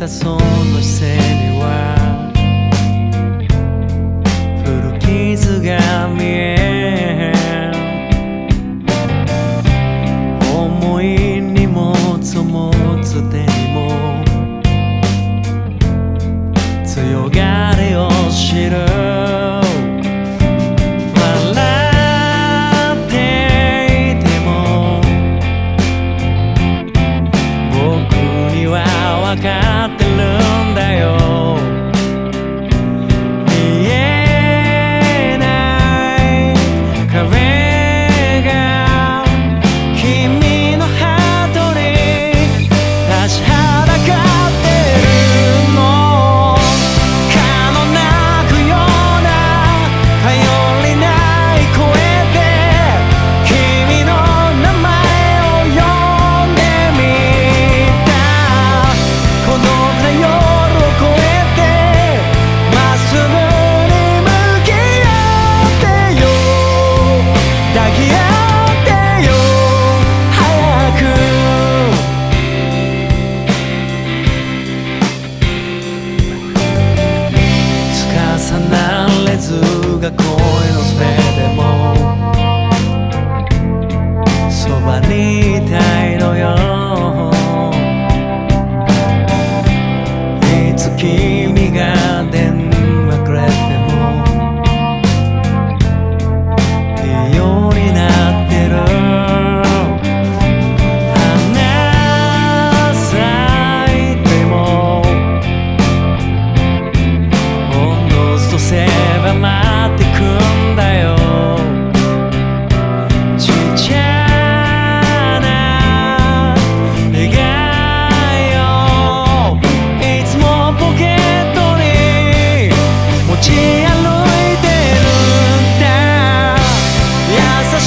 tentaçons, sem igual. 分かっが出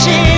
she